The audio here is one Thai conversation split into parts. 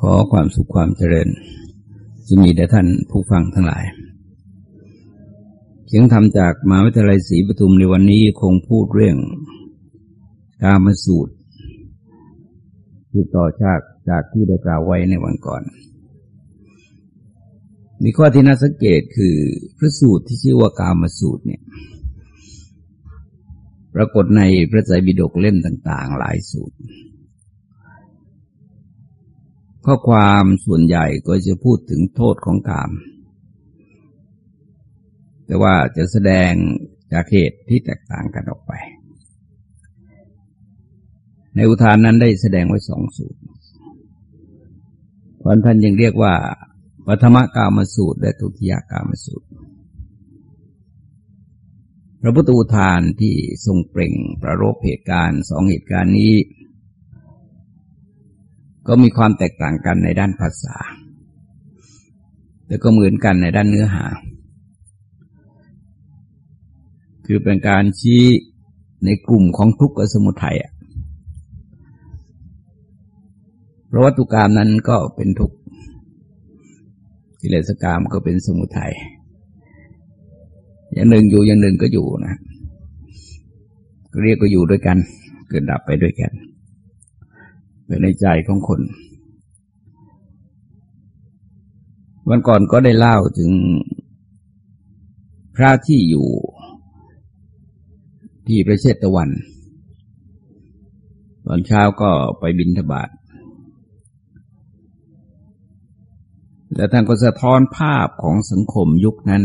ขอความสุขความเจริญจะมีแด่ท่านผู้ฟังทั้งหลาย เสียงธรรมจากมหาวิทยาลัยศรีปทุมในวันนี้คงพูดเรื่องการมาสูตรคือต่อจากจากที่ได้กล่าวไว้ในวันก่อน มีข้อที่น่าสังเกตคือพระสูตรที่ชื่อว่ากามาสูตรเนี่ย ปรากฏในพระไตรปิฎกเล่มต่าง ๆ หลายสูตร ข้อความส่วนใหญ่ก็จะพูดถึงโทษของกาม แต่ว่าจะแสดงจากเหตุที่แตกต่างกันออกไป ในอุทานนั้นได้แสดงไว้สองสูตรพันท่านยังเรียกว่าปัทมกามสูตร และทุติยกามสูตร พระพุทธอุทานที่ทรงเปล่งประโรบเหตุการณ์สองเหตุการณ์นี้ ก็มีความแตกต่างกันในด้านภาษา แต่ก็เหมือนกันในด้านเนื้อหา คือเป็นการชี้ในกลุ่มของทุกข์กับสมุทัยเพราะวัตถุกรรมนั้นก็เป็นทุกข์กิเลสกรรมก็เป็นสมุทัยอย่างหนึ่งอยู่อย่างหนึ่งก็อยู่นะเรียกก็อยู่ด้วยกัน เกิดดับไปด้วยกัน เป็นในใจของคน วันก่อนก็ได้เล่าถึงพระที่อยู่ที่ประเทศตะวัน ตอนเช้าก็ไปบินทบาทแล้วท่านก็สะท้อนภาพของสังคมยุคนั้น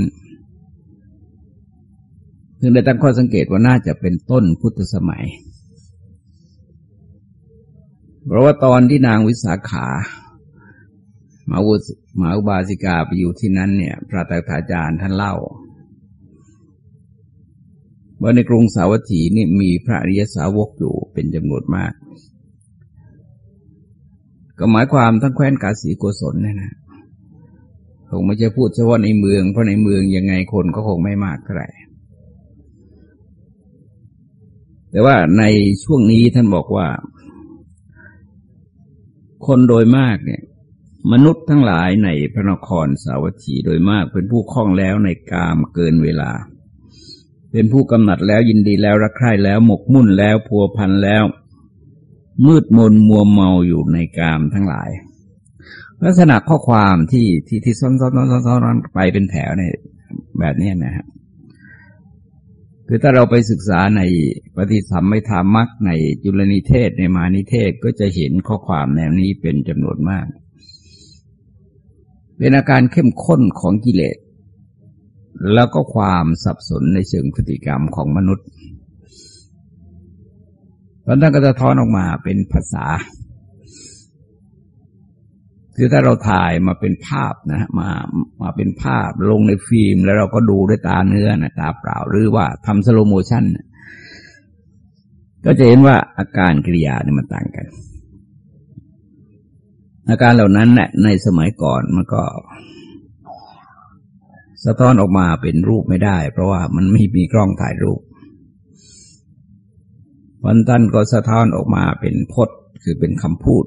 ซึ่งได้ตั้งข้อสังเกตว่าน่าจะเป็นต้นพุทธสมัย เพราะว่าตอนที่นางวิสาขามาอุมาอุบาสิกาไปอยู่ที่นั้นเนี่ย พระตถาจารย์ท่านเล่า ว่าในกรุงสาวัตถีนี่มีพระอริยสาวกอยู่เป็นจำนวนมาก ก็หมายความทั้งแคว้นกาสีโกศลเนี่ยนะคงไม่ใช่พูดเฉพาะในเมือง เพราะในเมืองยังไงคนก็คงไม่มากเท่าไหร่แต่ว่าในช่วงนี้ท่านบอกว่า คนโดยมากเนี่ย มนุษย์ทั้งหลายในพระนครสาวัตถีโดยมากเป็นผู้คล่องแล้วในกามเกินเวลา เป็นผู้กำหนัดแล้วยินดีแล้วรักใคร่แล้วหมกมุ่นแล้วพัวพันแล้ว มืดมนมัวเมาอยู่ในกามทั้งหลาย ลักษณะข้อความที่ที่ที่ซ้อนซ้อนซ้อนซ้อนไปเป็นแถวเนี่ยแบบนี้นะครับ คือถ้าเราไปศึกษาในปฏิสัมไม่ธรรมักในจุลนิเทศในมานิเทศก็จะเห็นข้อความแนวนี้เป็นจำนวนมาก เป็นอาการเข้มข้นของกิเลส แล้วก็ความสับสนในเชิงพฤติกรรมของมนุษย์ตอนนั้นก็จะท้อนออกมาเป็นภาษา คือถ้าเราถ่ายมาเป็นภาพนะมามาเป็นภาพลงในฟิล์ม แล้วเราก็ดูด้วยตาเนื้อนะตาเปล่า หรือว่าทำ slow motion ก็จะเห็นว่าอาการกิริยาเนี่ยมันต่างกัน อาการเหล่านั้นเนี่ยในสมัยก่อนมันก็ สะท้อนออกมาเป็นรูปไม่ได้ เพราะว่ามันไม่มีกล้องถ่ายรูปวันตันก็สะท้อนออกมาเป็นพจน์คือเป็นคำพูด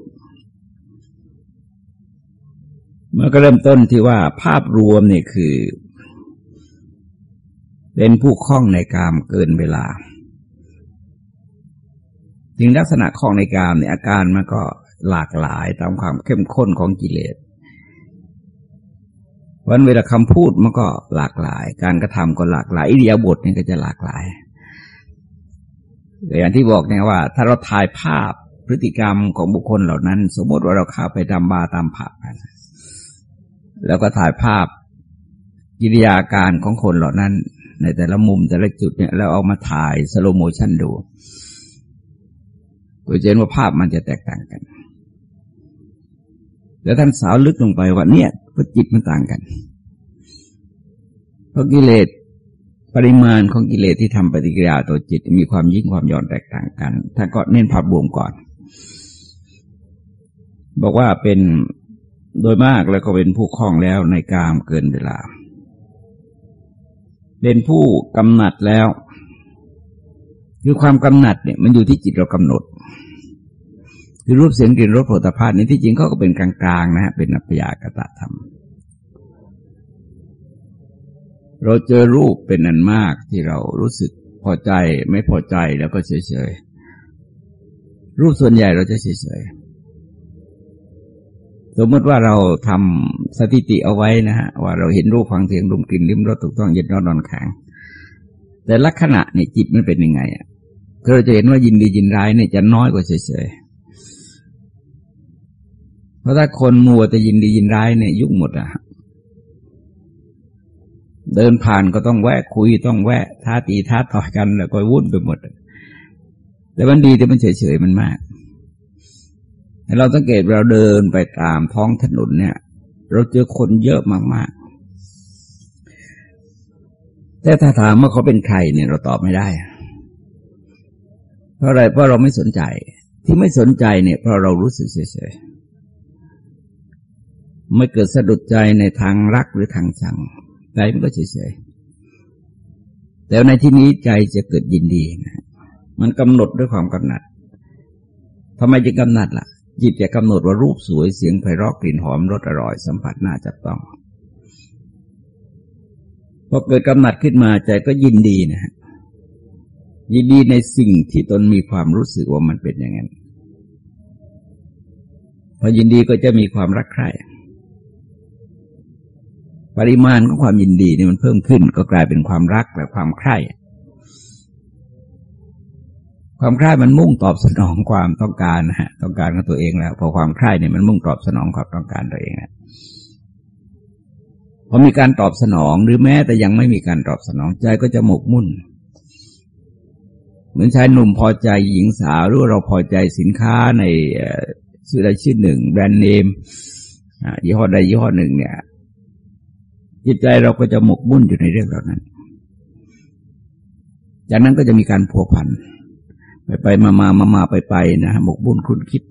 มันก็เริ่มต้นที่ว่าภาพรวมเนี่ยคือ เป็นผู้คล้องในกามเกินเวลาถึงลักษณะคล้องในกามเนี่ยอาการมันก็หลากหลายตามความเข้มข้นของกิเลสวันเวลาคำพูดมันก็หลากหลาย การกระทำก็หลากหลายอิเดียบทนี่ก็จะหลากหลายอย่างที่บอกเนี่ยว่า ถ้าเราถ่ายภาพพฤติกรรมของบุคคลเหล่านั้น สมมติว่าเราเข้าไปทำบาตามผับ แล้วก็ถ่ายภาพกิริยาการของคนเหล่านั้น ในแต่ละมุมแต่ละจุดเนี่ยแล้วเอามาถ่ายสโลโมชันดูก็จะเห็นว่าภาพมันจะแตกต่างกัน แล้วท่านสาวลึกลงไปว่าเนี่ยพจิตมันต่างกัน เพราะกิเลสปริมาณของกิเลสที่ทำปฏิกิริยาตัวจิต มีความยิ่งความย่อนแตกต่างกันท่านก็เน้นภาพรวมก่อน บอกว่าเป็น โดยมากแล้วก็เป็นผู้คล่องแล้วในกามเกินเวลา เป็นผู้กำหนัดแล้ว คือความกำหนัดเนี่ยมันอยู่ที่จิตเรากำหนด คือรูปเสียงกลิ่นรสผลิตภัณฑ์นี้ที่จริงเขาก็เป็นกลางๆนะฮะเป็นอัปยากตะธรรม เราเจอรูปเป็นอันมากที่เรารู้สึกพอใจไม่พอใจแล้วก็เฉยๆรูปส่วนใหญ่เราจะเฉยๆ สมมติว่าเราทำสถิติเอาไว้นะฮะว่าเราเห็นรูปฟังเสียงดมกลิ่นลิ้มรสถูกต้องเย็นร้อนนอนแข็งแต่ลักษณะเนี่ยจิตมันเป็นยังไงอะเราจะเห็นว่ายินดียินร้ายเนี่ยจะน้อยกว่าเฉยๆเพราะถ้าคนมัวแต่ยินดียินร้ายเนี่ยยุ่งหมดอะเดินผ่านก็ต้องแวะคุยต้องแวะท้าตีท้าต่อยกันแล้วก็วุ่นไปหมดแต่มันดีแต่มันเฉยๆมันมาก เราสังเกตเราเดินไปตามท้องถนนเนี่ย เราเจอคนเยอะมากๆ แต่ถ้าถามว่าเขาเป็นใครเนี่ย เราตอบไม่ได้ เพราะอะไรเพราะเราไม่สนใจ ที่ไม่สนใจเนี่ย เพราะเรารู้สึกเฉยๆไม่เกิดสะดุดใจในทางรักหรือทางชังใจมันก็เฉยๆแต่ในที่นี้ใจจะเกิดยินดีนะมันกำหนดด้วยความกำหนัดทำไมจึงกำหนัดละ่ะ จิตจะกำหนดว่ารูปสวยเสียงไพเราะกลิ่นหอมรสอร่อยสัมผัสน่าจับต้องพอเกิดกำหนัดขึ้นมาใจก็ยินดีนะฮะยินดีในสิ่งที่ตนมีความรู้สึกว่ามันเป็นอย่างนั้นพอยินดีก็จะมีความรักใคร่ปริมาณของความยินดีนี่มันเพิ่มขึ้น ก็กลายเป็นความรักและความใคร่ ความใคร่มันมุ่งตอบสนองความต้องการนะฮะต้องการของตัวเองแล้วพอความใคร่เนี่ยมันมุ่งตอบสนองความต้องการตัวเองแล้วพอมีการตอบสนองหรือแม้แต่ยังไม่มีการตอบสนองใจก็จะหมกมุ่น เหมือนชายหนุ่มพอใจหญิงสาวหรือเราพอใจสินค้าในชื่อใดชื่อหนึ่ง แบรนด์เนมยี่ห้อใดยี่ห้อหนึ่งเนี่ยจิตใจเราก็จะหมกมุ่นอยู่ในเรื่องเหล่านั้น จากนั้นก็จะมีการพัวพัน ไปไปมามามามาไปไปนะหมกบุ่นคุ้นคิด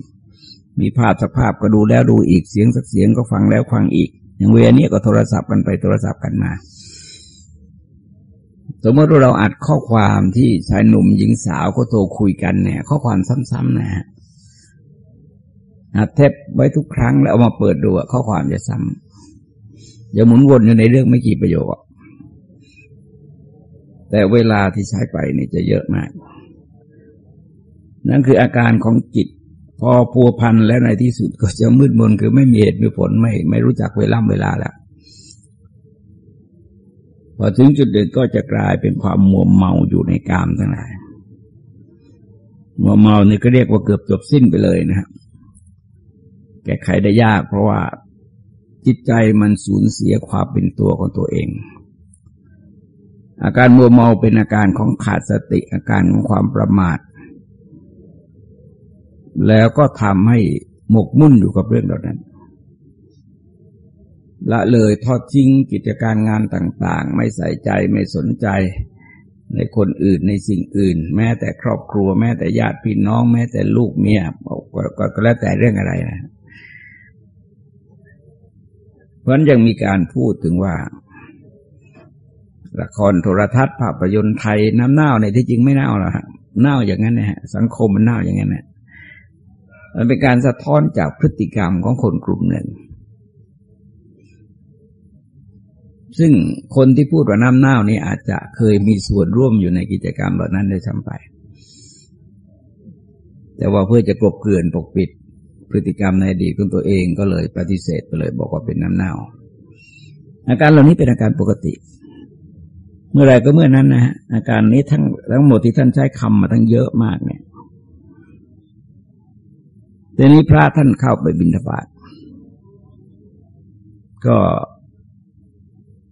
มีภาพสักภาพก็ดูแล้วดูอีกเสียงสักเสียงก็ฟังแล้วฟังอีก อย่างเวลานี้ก็โทรศัพท์กันไปโทรศัพท์กันมา สมมติว่าเราอัดข้อความที่ชายหนุ่มหญิงสาวก็โทรคุยกันเนี่ย ข้อความซ้ำๆนะฮะอัดเทปไว้ทุกครั้งแล้วเอามาเปิดดูข้อความจะซ้ำอย่าหมุนวนอยู่ในเรื่องไม่กี่ประโยคแต่เวลาที่ใช้ไปนี่จะเยอะมาก นั่นคืออาการของจิต พอพัวพันแล้วในที่สุดก็จะมืดมนคือไม่มีเหตุมีผลไม่ไม่รู้จักเวลาเวลาแล้วพอถึงจุดเด่นก็จะกลายเป็นความมัวเมาอยู่ในกามทั้งหลายมัวเมานี่ก็เรียกว่าเกือบจบสิ้นไปเลยนะครับแก้ไขได้ยาก เพราะว่าจิตใจมันสูญเสียความเป็นตัวของตัวเอง อาการมัวเมาเป็นอาการของขาดสติอาการของความประมาท แล้วก็ทำให้หมกมุ่นอยู่กับเรื่องเหล่านั้น ละเลยทอดทิ้งกิจการงานต่าง ๆ ไม่ใส่ใจไม่สนใจในคนอื่นในสิ่งอื่น แม้แต่ครอบครัว แม้แต่ญาติพี่น้อง แม้แต่ลูกเมียก็แล้วแต่เรื่องอะไรนะเพราะนั้นยังมีการพูดถึงว่า ละครโทรทัศน์ภาพยนตร์ไทยน้ำเน่าในที่จริงไม่เน่าหรอกฮะเน่าอย่างนั้นนะฮะสังคมมันเน่าอย่างนั้นนะ มันเป็นการสะท้อนจากพฤติกรรมของคนกลุ่มหนึ่ง ซึ่งคนที่พูดว่าน้ำเน่านี้อาจจะเคยมีส่วนร่วมอยู่ในกิจกรรมแบบนั้นได้ซ้ำไป แต่ว่าเพื่อจะกลบเกลื่อนปกปิด พฤติกรรมในอดีตของตัวเองก็เลยปฏิเสธไปเลยบอกว่าเป็นน้ำเน่า อาการเหล่านี้เป็นอาการปกติ เมื่อไรก็เมื่อนั้นนะฮะอาการนี้ทั้งทั้งหมดที่ท่านใช้คำมาทั้งเยอะมากเนี่ย ทีนี้พระท่านเข้าไปบิณฑบาตก็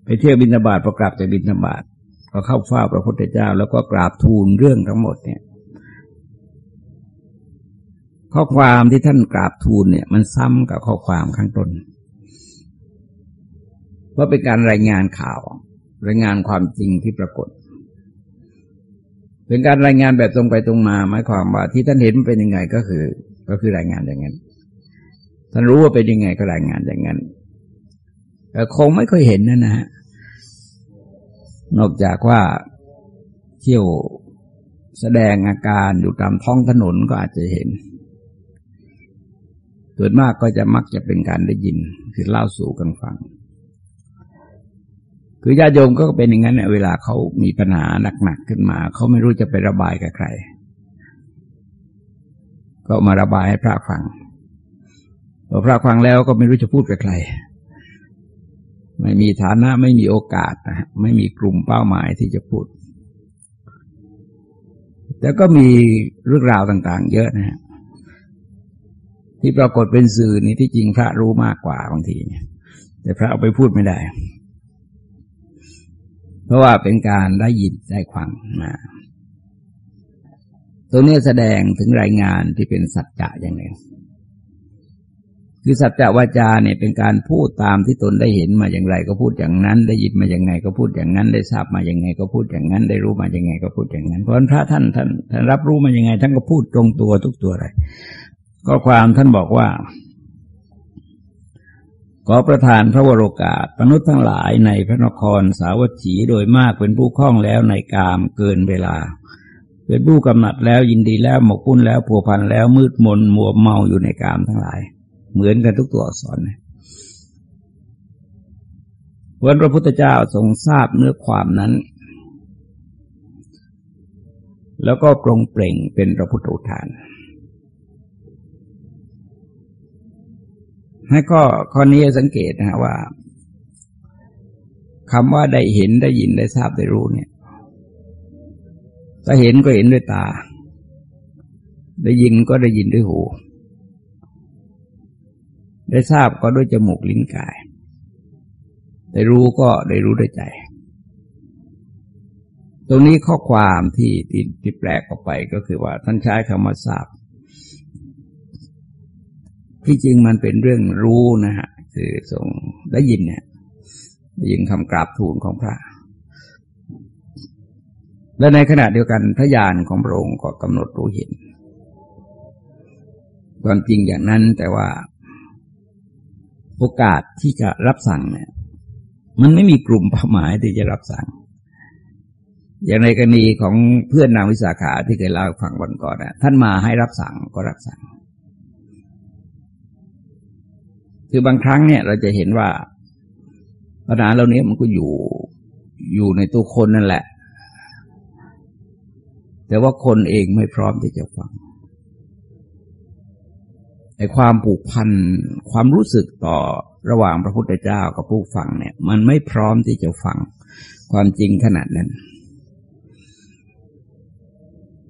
ไปเที่ยวบิณฑบาตประกราบจากบิณฑบาตก็เข้าเฝ้าพระพุทธเจ้า แล้วก็กราบทูลเรื่องทั้งหมดเนี่ย ข้อความที่ท่านกราบทูลเนี่ย มันซ้ำกับข้อความข้างต้นเพราะเป็นการรายงานข่าว รายงานความจริงที่ปรากฏ เป็นการรายงานแบบตรงไปตรงมาหมายความว่า ที่ท่านเห็นเป็นยังไงก็คือ ก็คือรายงานอย่างนั้น ท่านรู้ว่าเป็นยังไงก็รายงานอย่างนั้นแต่คงไม่ค่อยเห็นนะนะฮะนอกจากว่าเที่ยวแสดงอาการอยู่ตามท้องถนนก็อาจจะเห็นส่วนมากก็จะมักจะเป็นการได้ยิน คือเล่าสู่กันฟัง คือญาติโยมก็เป็นอย่างนั้นเนี่ยเวลาเขามีปัญหาหนักๆขึ้นมา เขาไม่รู้จะไประบายกับใคร ก็มาระบายให้พระฟังพอพระฟังแล้วก็ไม่รู้จะพูดกับใคร ไม่มีฐานะไม่มีโอกาสนะไม่มีกลุ่มเป้าหมายที่จะพูด แต่ก็มีเรื่องราวต่าง ๆ เยอะนะฮะที่ปรากฏเป็นสื่อนี่ที่จริงพระรู้มากกว่าบางทีแต่พระเอาไปพูดไม่ได้ เพราะว่าเป็นการได้ยินได้ฟังมา ตัวนี้แสดงถึงรายงานที่เป็นสัจจะอย่างหนึ่งคือสัจจะวาจาเนี่ยเป็นการพูดตามที่ตนได้เห็นมาอย่างไร ก็พูดอย่างนั้น ได้ยินมาอย่างไงก็พูดอย่างนั้น ได้ทราบมาอย่างไง ก็พูดอย่างนั้น ได้รู้มาอย่างไงก็พูดอย่างนั้น เพราะพระท่านท่านท่านรับรู้มาอย่างไง ท่านก็พูดตรงตัวทุกตัวเลยก็ความท่านบอกว่าขอประทานพระวโรกาสมนุษย์ทั้งหลายในพระนครสาวัตถีโดยมากเป็นผู้คล้องแล้วในกามเกินเวลา เป็นผู้กำหนัดแล้วยินดีแล้วหมกปุ้นแล้วผัวพันแล้วมืดมนมัวเมาอยู่ในกามทั้งหลาย เหมือนกันทุกตัวอักษรนะวันพระพุทธเจ้าทรงทราบเนื้อความนั้น แล้วก็ปรงเปล่งเป็นพระพุทธอุทาน ให้ก็ข้อนี้สังเกตนะฮะว่าคำว่าได้เห็นได้ยินได้ทราบได้รู้เนี่ย ถ้าเห็นก็เห็นด้วยตา ได้ยินก็ได้ยินด้วยหู ได้ทราบก็ด้วยจมูกลิ้นกาย ได้รู้ก็ได้รู้ด้วยใจ ตรงนี้ข้อความที่ที่ที่แปลกออกไปก็คือว่าท่านใช้คำว่าทราบ ที่จริงมันเป็นเรื่องรู้นะฮะ คือทรงได้ยินเนี่ยได้ยินคำกราบทูลของพระ และในขณะเดียวกันพระญาณของพระองค์ก็กำหนดรู้เห็น ความจริงอย่างนั้นแต่ว่าโอกาสที่จะรับสั่งเนี่ย มันไม่มีกลุ่มเป้าหมายที่จะรับสั่ง อย่างในกรณีของเพื่อนนางวิสาขาที่เคยเล่าฟังวันก่อนนะท่านมาให้รับสั่งก็รับสั่ง คือบางครั้งเนี่ย เราจะเห็นว่าปัญหาเหล่านี้มันก็อยู่อยู่ในตัวคนนั่นแหละ แต่ว่าคนเองไม่พร้อมที่จะฟังไอ้ความผูกพันความรู้สึกต่อระหว่างพระพุทธเจ้ากับผู้ฟังเนี่ย มันไม่พร้อมที่จะฟังความจริงขนาดนั้น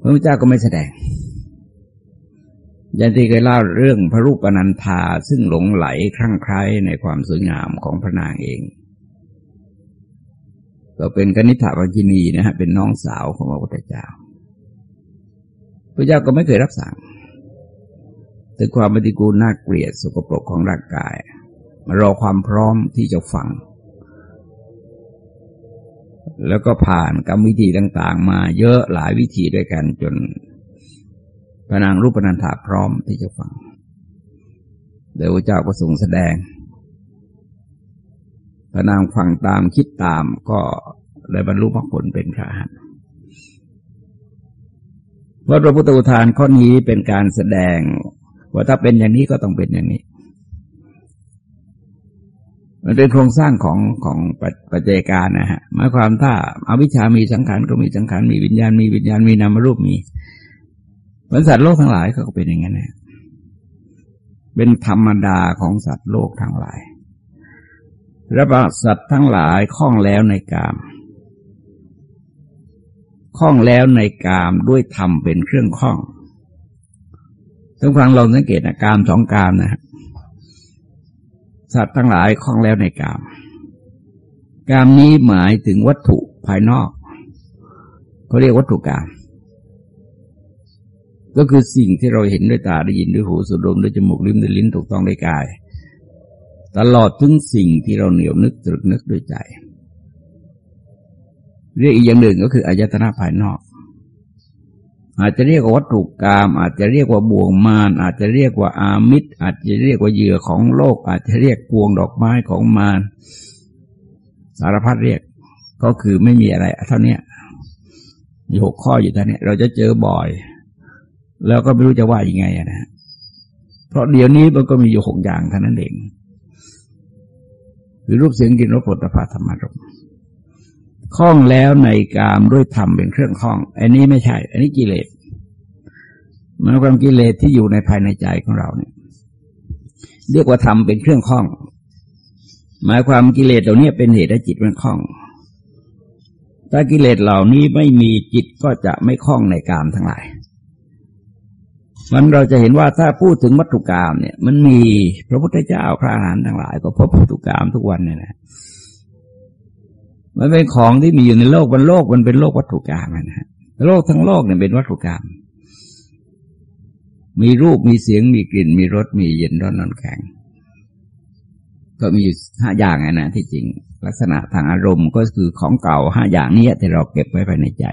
พระพุทธเจ้าก็ไม่แสดงยันที่เคยเล่าเรื่องพระรูปนันธาซึ่งหลงไหลคลั่งไคล้ในความสวยงามของพระนางเองก็เป็นกนิษฐาวัจินีนะฮะเป็นน้องสาวของพระพุทธเจ้า พระเจ้าก็ไม่เคยรับสั่งถึงความปฏิกูลน่าเกลียดสกปรกของร่างกาย มารอความพร้อมที่จะฟัง แล้วก็ผ่านกรรมวิธีต่างๆ มาเยอะหลายวิธีด้วยกันจนพระนางรูปนันธาพร้อมที่จะฟังเดี๋ยวพระเจ้าก็ทรงแสดงพระนางฟังตามคิดตามก็ได้บรรลุมรรคผลเป็นพระหันเพราะพระพุทธอุทานข้อนี้เป็นการแสดง ว่าถ้าเป็นอย่างนี้ก็ต้องเป็นอย่างนี้ มันเป็นโครงสร้างของของปัจจัยการนะฮะหมายความถ้าอาวิชามีสังขารก็มีสังขารมีวิญญาณมีวิญญาณมีนามรูปมีมือนสัตว์โลกทั้งหลายก็เป็นอย่างนั้นนะเป็นธรรมดาของสัตว์โลกทั้งหลายระบสัตว์ทั้งหลายคล้องแล้วในกาม คล้องแล้วในกามด้วยธรรมเป็นเครื่องคล้องทุกครั้งเราสังเกตนะกามสองกามนะ สัตว์ทั้งหลายคล้องแล้วในกาม กามนี้หมายถึงวัตถุภายนอกเขาเรียกวัตถุกาม ก็คือสิ่งที่เราเห็นด้วยตาได้ยินด้วยหูสูดดมด้วยจมูกลิ้มด้วยลิ้นถูกต้องด้วยกาย ตลอดถึงสิ่งที่เราเหนียวนึกตรึกนึกด้วยใจ เรียกอีกอย่างหนึ่งก็คืออายตนะภายนอก อาจจะเรียกว่าวัตถุกรรมอาจจะเรียกว่าบ่วงมารอาจจะเรียกว่าอามิตร อาจจะเรียกว่าเหยื่อของโลก อาจจะเรียกพวงดอกไม้ของมารสารพัดเรียกก็คือไม่มีอะไรเท่านี้มีหกข้ออยู่เท่านี้เราจะเจอบ่อย แล้วก็ไม่รู้จะว่ายังไงนะเพราะเดี๋ยวนี้มันก็มีอยู่หกอย่างเท่านั้นเองคือรูปเสียงกลิ่นรสผลิตภัณฑ์ธรรมารมค ล้องแล้วในกามด้วยธรรมเป็นเครื่องคล้อง อันนี้ไม่ใช่ อันนี้กิเลสมันความกิเลสที่อยู่ในภายในใจของเราเนี่ย เรียกว่าธรรมเป็นเครื่องคล้อง หมายความกิเลสเหล่านี้เป็นเหตุให้จิตมันคล้อง ถ้ากิเลสเหล่านี้ไม่มีจิตก็จะไม่คล้องในกามทั้งหลายมันเราจะเห็นว่าถ้าพูดถึงวัตถุกรรมเนี่ย มันมีพระพุทธเจ้าพระอรหันต์ทั้งหลาย ก็พบวัตถุกรรมทุกวันเนี่ยนะ มันเป็นของที่มีอยู่ในโลกบนโลกมันเป็นโลกวัตถุกรรมนะฮะโลกทั้งโลกเนี่ยเป็นวัตถุกรรม มีรูปมีเสียงมีกลิ่น มีรสมีเย็นร้อนนอนแข็ง ก็มีห้าอย่างนะที่จริง ลักษณะทางอารมณ์ก็คือของเก่าห้าอย่างนี้ที่เราเก็บไว้ภายในใจ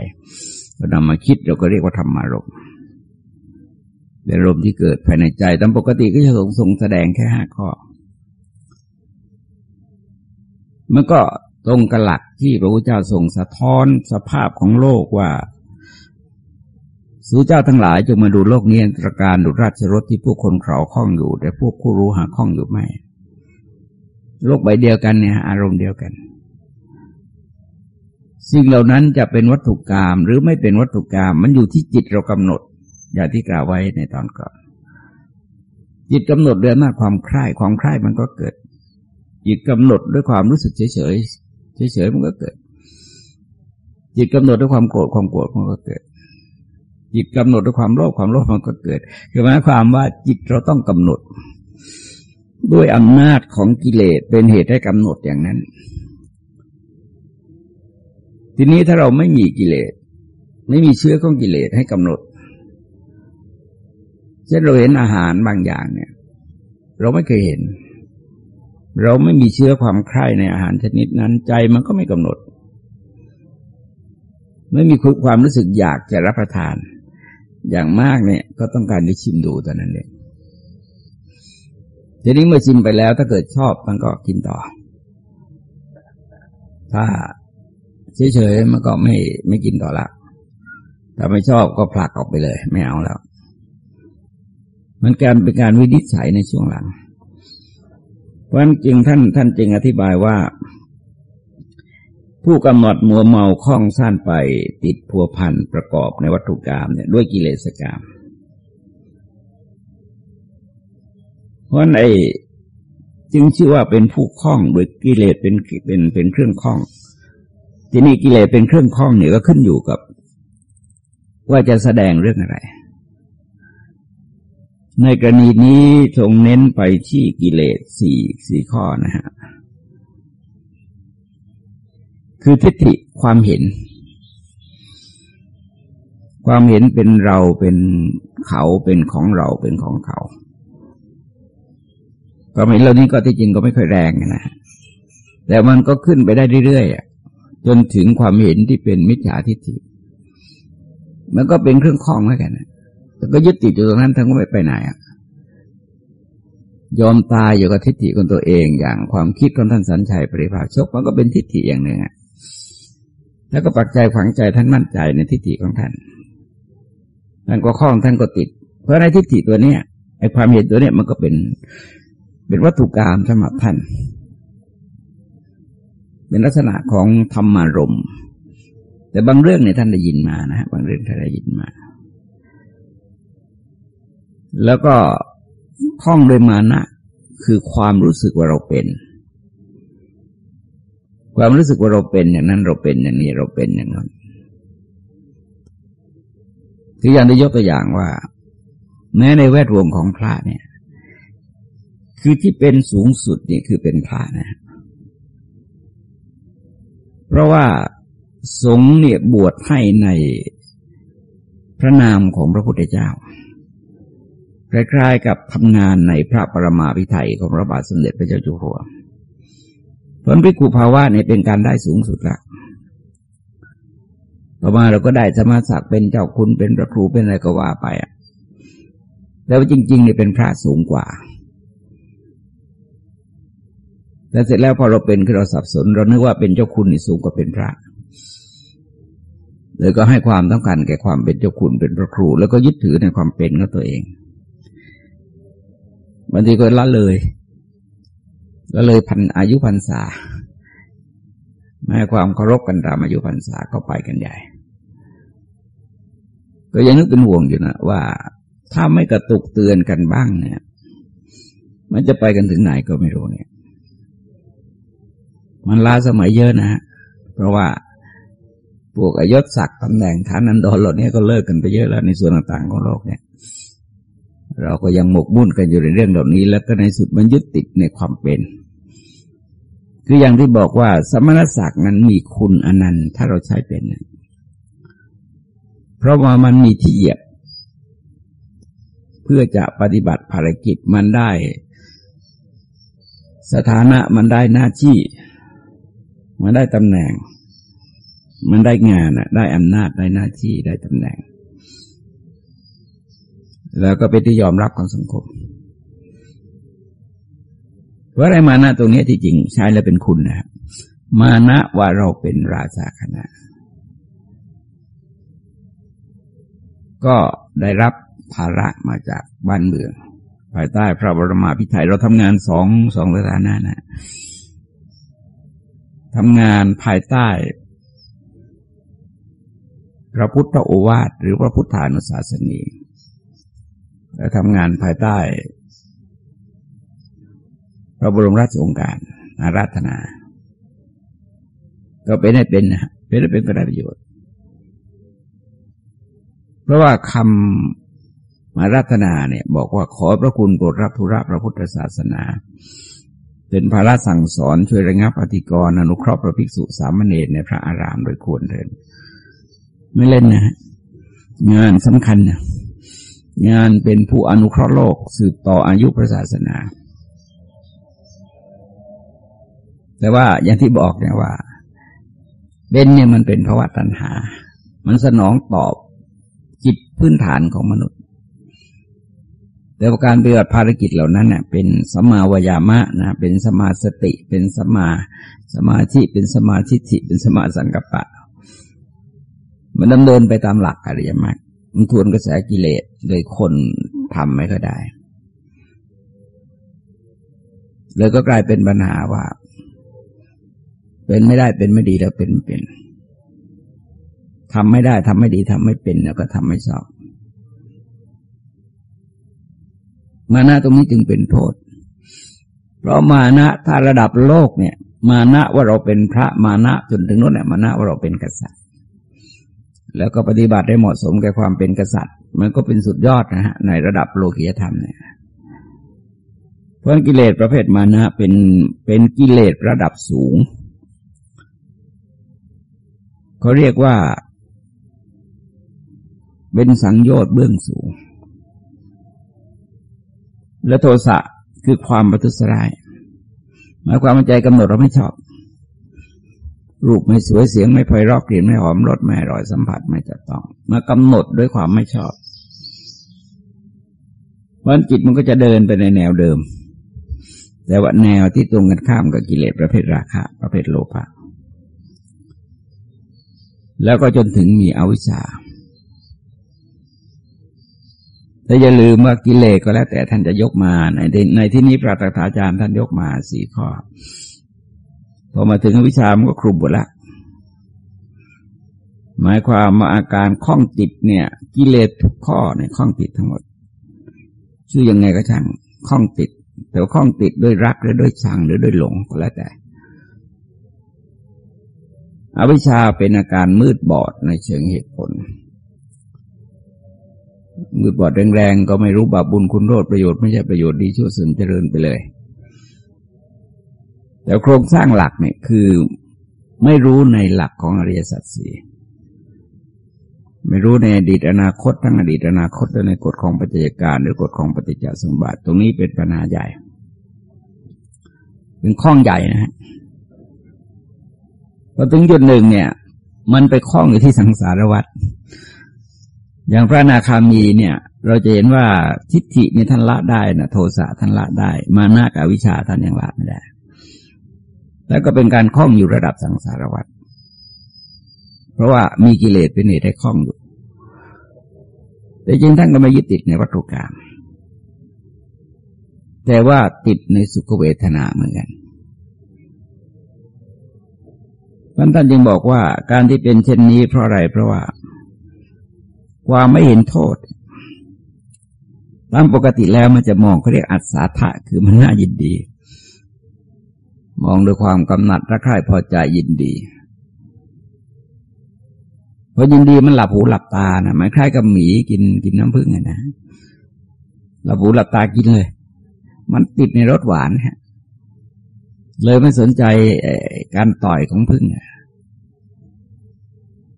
เรานำมาคิดเราก็เรียกว่าธรรมารมณ์เป็นอารมณ์ที่เกิดภายในใจตามปกติก็จะทรงทรงแสดงแค่ห้าข้อมันก็ ตรงกับหลักที่พระพุทธเจ้าทรงสะท้อนสภาพของโลกว่าสู่เจ้าทั้งหลายจงมาดูโลกนี้ตรการดูราชรถที่พวกคนเขาคล้องอยู่ แต่พวกผู้รู้หาคล้องอยู่ไม่ โลกใบเดียวกันเนี่ย อารมณ์เดียวกัน สิ่งเหล่านั้นจะเป็นวัตถุกรรมหรือไม่เป็นวัตถุกรรมมันอยู่ที่จิตเรากำหนด อย่างที่กล่าวไว้ในตอนก่อน จิตกำหนดเรื่องหน้าความใคร่ความใคร่มันก็เกิด จิตกำหนดด้วยความรู้สึกเฉย เฉยๆมันก็เกิด จิตกำหนดด้วยความโกรธความโกรธมันก็เกิด จิตกำหนดด้วยความโลภความโลภมันก็เกิด คือหมายความว่าจิตเราต้องกำหนด ด้วยอำนาจของกิเลสเป็นเหตุให้กำหนดอย่างนั้น ทีนี้ถ้าเราไม่มีกิเลส ไม่มีเชื้อของกิเลสให้กำหนดเช่นเราเห็นอาหารบางอย่างเนี่ย เราไม่เคยเห็น เราไม่มีเชื้อความใคร่ในอาหารชนิดนั้นใจมันก็ไม่กำหนด ไม่มีความรู้สึกอยากจะรับประทาน อย่างมากเนี่ยก็ต้องการได้ชิมดูตอนนั้นเองทีนี้เมื่อชิมไปแล้วถ้าเกิดชอบมันก็กินต่อ ถ้าเฉยๆมันก็ไม่ไม่กินต่อละถ้าไม่ชอบก็ผลักออกไปเลย ไม่เอาแล้ว มันการเป็นการวินิจฉัยในช่วงหลัง เพราะนั้นจึงท่านท่านจึงอธิบายว่า ผู้กำหนดมัวเมาคล้องสั้นไปติดพัวพันประกอบในวัตถุกรรมเนี่ยด้วยกิเลสกรรมเพราะในจึงชื่อว่าเป็นผู้คล้องโดยกิเลสเป็นเป็นเป็นเครื่องคล้อง ทีนี้กิเลสเป็นเครื่องคล้องเนี่ยก็ขึ้นอยู่กับ ว่าจะแสดงเรื่องอะไร ในกรณีนี้ทรงเน้นไปที่กิเลสสี่สี่ข้อนะฮะ คือทิฏฐิความเห็น ความเห็นเป็นเราเป็นเขาเป็นของเราเป็นของเขาความเห็นเหล่านี้ก็ที่จริงก็ไม่ค่อยแรงนะแต่มันก็ขึ้นไปได้เรื่อยๆจนถึงความเห็นที่เป็นมิจฉาทิฏฐิ มันก็เป็นเครื่องข้องแล้วกัน แต่ก็ยึดติดอยู่ตรงนั้นทั้งก็ไม่ไปไหนอะยอมตายอยู่กับทิฏฐิของตัวเองอย่างความคิดของท่านสันชัยปริภาชกมันก็เป็นทิฏฐิอย่างหนึ่งอะแล้วก็ปักใจฝังใจท่านมั่นใจในทิฏฐิของท่านท่านก็คล้องท่านก็ติด เพราะในทิฏฐิตัวเนี้ยไอ้ความเห็นตัวเนี้ยมันก็เป็นเป็นวัตถุกรรมสำหรับท่าน เป็นลักษณะของธรรมารมแต่บางเรื่องเนี่ยท่านได้ยินมานะบางเรื่องท่านได้ยินมา แล้วก็คล้องโดยมานะ คือความรู้สึกว่าเราเป็น ความรู้สึกว่าเราเป็นอย่างนั้นเราเป็นอย่างนี้เราเป็นอย่างนั้นคืออย่างได้ยกตัวอย่างว่า แม้ในแวดวงของพระเนี่ย คือที่เป็นสูงสุดนี่คือเป็นพระนะ เพราะว่าสงฆ์เนี่ยบวชให้ในพระนามของพระพุทธเจ้า คล้ายๆกับทำงานในพระปรมาภิไธยของพระบาทสมเด็จพระเจ้าอยู่หัวผลพิกุภาวะเนี่ยเป็นการได้สูงสุดละต่อมาเราก็ได้สมาศักดิ์เป็นเจ้าคุณเป็นพระครูเป็นอะไรก็ว่าไปอะแต่ว่าจริงๆเนี่ยเป็นพระสูงกว่าแต่เสร็จแล้วพอเราเป็นคือเราสับสน เรานึกว่าเป็นเจ้าคุณนี่สูงกว่าเป็นพระเลยก็ให้ความต้องการแก่ความเป็นเจ้าคุณเป็นพระครู แล้วก็ยึดถือในความเป็นของตัวเอง บางทีก็ละเลยละเลยพันอายุพันษาแม้ความเคารพกันตามอายุพันษาก็ไปกันใหญ่ ก็ยังนึกเป็นห่วงอยู่นะว่าถ้าไม่กระตุกเตือนกันบ้างเนี่ย มันจะไปกันถึงไหนก็ไม่รู้เนี่ย มันล้าสมัยเยอะนะฮะเพราะว่าพวกอยศศักดิ์ตำแหน่งฐานันดรเหล่านี้ก็เลิกกันไปเยอะแล้วในส่วนต่างๆของโลกเนี่ย เราก็ยังหมกมุ่นกันอยู่ในเรื่องเหล่านี้ แล้วก็ในสุดมันยึดติดในความเป็น คืออย่างที่บอกว่า สมณศักดิ์นั้นมีคุณอนันต์ถ้าเราใช้เป็นเพราะว่ามันมีที่เหยียบ เพื่อจะปฏิบัติภารกิจมันได้ สถานะมันได้หน้าที่ มันได้ตำแหน่ง มันได้งานได้อำนาจได้หน้าที่ได้ตำแหน่ง แล้วก็เป็นที่ยอมรับของสังคมเพราะอะไรมานะตรงนี้ที่จริงใช้แล้วเป็นคุณนะครับมานะว่าเราเป็นราชาคณะ ก็ได้รับภาระมาจากบ้านเมือง ภายใต้พระบรมพิไทยเราทำงานสองสองสถานะนะทำงานภายใต้ พระพุทธโอวาทหรือพระพุทธานุสาสนี ทำงานภายใต้พระบรมราชโองการอาราธนา ก็เป็นให้เป็นนะเป็นให้เป็นก็ได้ประโยชน์ เพราะว่าคำมารัตนาเนี่ย บอกว่าขอพระคุณโปรดรับธุระพระพุทธศาสนา เป็นภาระสั่งสอนช่วยระงับอธิกรอนุเคราะห์พระภิกษุสามเณรในพระอารามโดยควรเดินไม่เล่นนะงานสำคัญนะ งานเป็นผู้อนุเคราะห์โลกสืบต่ออายุพระศาสนา แต่ว่าอย่างที่บอกเนี่ยว่าเบนเนี่ยมันเป็นภาวะตัณหา มันสนองตอบจิตพื้นฐานของมนุษย์ แต่การปฏิบัติภารกิจเหล่านั้นเน่ยเป็นสมาวายามะนะ เป็นสมาสติ เป็นสมาสมาธิ เป็นสมาธิิเป็นสมาสังกัปปะ มันดำเนินไปตามหลักอริยมรรค มันทวนกระแสกิเลสเลยคนทำไม่ค่อยได้ เลยก็กลายเป็นปัญหาว่า เป็นไม่ได้เป็นไม่ดีแล้วเป็นเป็นทำไม่ได้ทำไม่ดีทำไม่เป็นแล้วก็ทำไม่ชอบมานะตรงนี้จึงเป็นโทษ เพราะมานะถ้าระดับโลกเนี่ย มานะว่าเราเป็นพระมานะจนถึงโน้นเนี่ยมานะว่าเราเป็นกษัตริย์ แล้วก็ปฏิบัติได้เหมาะสมแก่ความเป็นกษัตริย์ มันก็เป็นสุดยอดนะฮะในระดับโลกียธรรมเนี่ยเพราะกิเลสประเภทมานะเป็นเป็นกิเลสระดับสูงเขาเรียกว่า เป็นสังโยชน์เบื้องสูง และโทสะคือความประทุษร้ายหมายความว่าใจกำหนดเราไม่ชอบ รูปไม่สวยเสียงไม่ไพเราะกลิ่นไม่หอมรสไม่อร่อยสัมผัสไม่จัดต้อง มากำหนดด้วยความไม่ชอบเพราะจิตมันก็จะเดินไปในแนวเดิม แต่ว่าแนวที่ตรงกันข้ามกับกิเลสประเภทราคะ ประเภทโลภะแล้วก็จนถึงมีอวิชชาแต่อย่าลืมว่ากิเลสก็แล้วแต่ท่านจะยกมาในในที่นี้พระตถาจารย์ท่านยกมาสี่ข้อ พอมาถึงวิชามันก็คลุมหมดละหมายความว่าอาการข้องติดเนี่ย กิเลสทุกข้อเนี่ยข้องติดทั้งหมด ชื่อยังไงก็ช่างข้องติด แต่ว่าข้องติดด้วยรักหรือด้วยชังหรือด้วยหลงก็แล้วแต่ อวิชชาเป็นอาการมืดบอดในเชิงเหตุผล มือบอดแรงๆก็ไม่รู้บาปบุญคุณโทษประโยชน์ไม่ใช่ประโยชน์ดีชั่วเสื่อมเจริญไปเลย แต่โครงสร้างหลักเนี่ยคือไม่รู้ในหลักของอริยสัจสี่ไม่รู้ในอดีตอนาคตทั้งอดีตอนาคตและในกฎของปัจจัยการหรือกฎของปฏิจจสมบัติ ตรงนี้เป็นปัญหาใหญ่ เป็นข้องใหญ่นะฮะพอถึงจุดหนึ่งเนี่ย มันไปข้องอยู่ที่สังสารวัฏอย่างพระนาคามีเนี่ย เราจะเห็นว่าทิฏฐินี่ท่านละได้นะโทสะท่านละได้ มานากับวิชาท่านยังละไม่ได้ แล้วก็เป็นการคล้องอยู่ระดับสังสารวัฏเพราะว่ามีกิเลสเป็นเหตุให้คล้องอยู่ แต่จริงท่านก็ไม่ยึดติดในวัตถุกรรมแต่แต่ว่าติดในสุขเวทนาเหมือนกันท่านจึงบอกว่าการที่เป็นเช่นนี้เพราะอะไรเพราะว่า ความไม่เห็นโทษ ตามปกติแล้วมันจะมองเขาเรียกอัศทะคือมันน่ายินดี มองด้วยความกำหนัดรักใคร่พอใจยินดีเพอยินดีมันหลับหูหลับตานะมันคล้ายกับหมีกินกินน้ำผึ้งนะหลับหูหลับตากินเลย มันติดในรสหวานฮะเลยไม่สนใจการต่อยของผึ้ง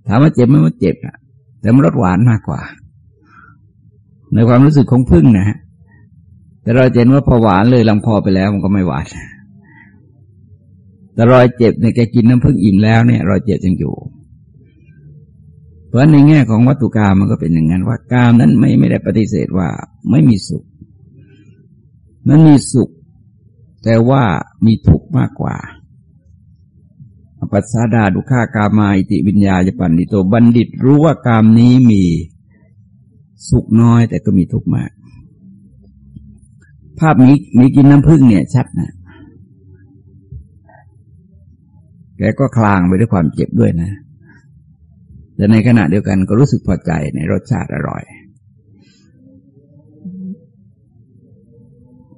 ถามว่าเจ็บไหมว่าเจ็บอะแต่มันรสหวานมากกว่า ในความรู้สึกของผึ้งนะฮะแต่เราเห็นว่าพอหวานเลยลำคอไปแล้วมันก็ไม่หวาน แต่รอยเจ็บในแกกินน้ำผึ้งอิ่มแล้วเนี่ยรอยเจ็บยังอยู่ เพราะในแง่ของวัตถุกรรมมันก็เป็นอย่างนั้นว่ากามนั้นไม่ไม่ได้ปฏิเสธว่าไม่มีสุข มันมีสุข แต่ว่ามีทุกข์มากกว่าปัสสาดาดุขากามาอิติวิญญาจะปันติโตบัณฑิตรู้ว่ากามนี้มีสุขน้อยแต่ก็มีทุกข์มาก ภาพนี้มีกินน้ำผึ้งเนี่ยชัดนะ แกก็คลางไปด้วยความเจ็บด้วยนะ แต่ในขณะเดียวกันก็รู้สึกพอใจในรสชาติอร่อย